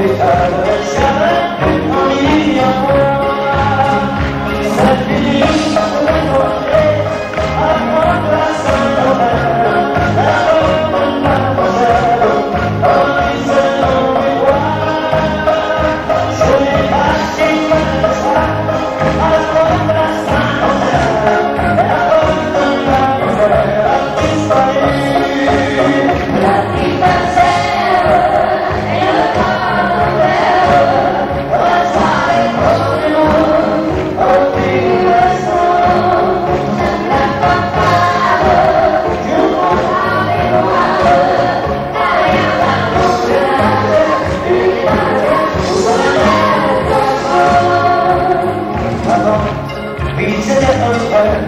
uh,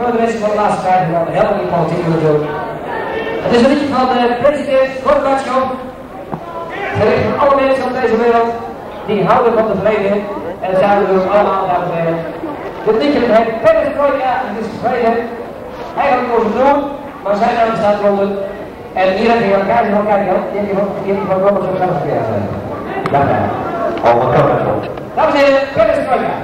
nooit de mensen van de laatste tijd van de helft in politiek willen doen. Het is een liedje van de president Gorbatsjov, gericht aan alle mensen op deze wereld die houden van de vrede en het zouden we ook allemaal dames vrede. Dit liedje heet Perestroika en het is vrede. Eigenlijk over Noor, maar zijn naam staat Londen. En hier heb je elkaar die van elkaar gehad, die heb je van Robert zo zelf gekregen. Dankjewel. Dames en heren, Perestroika.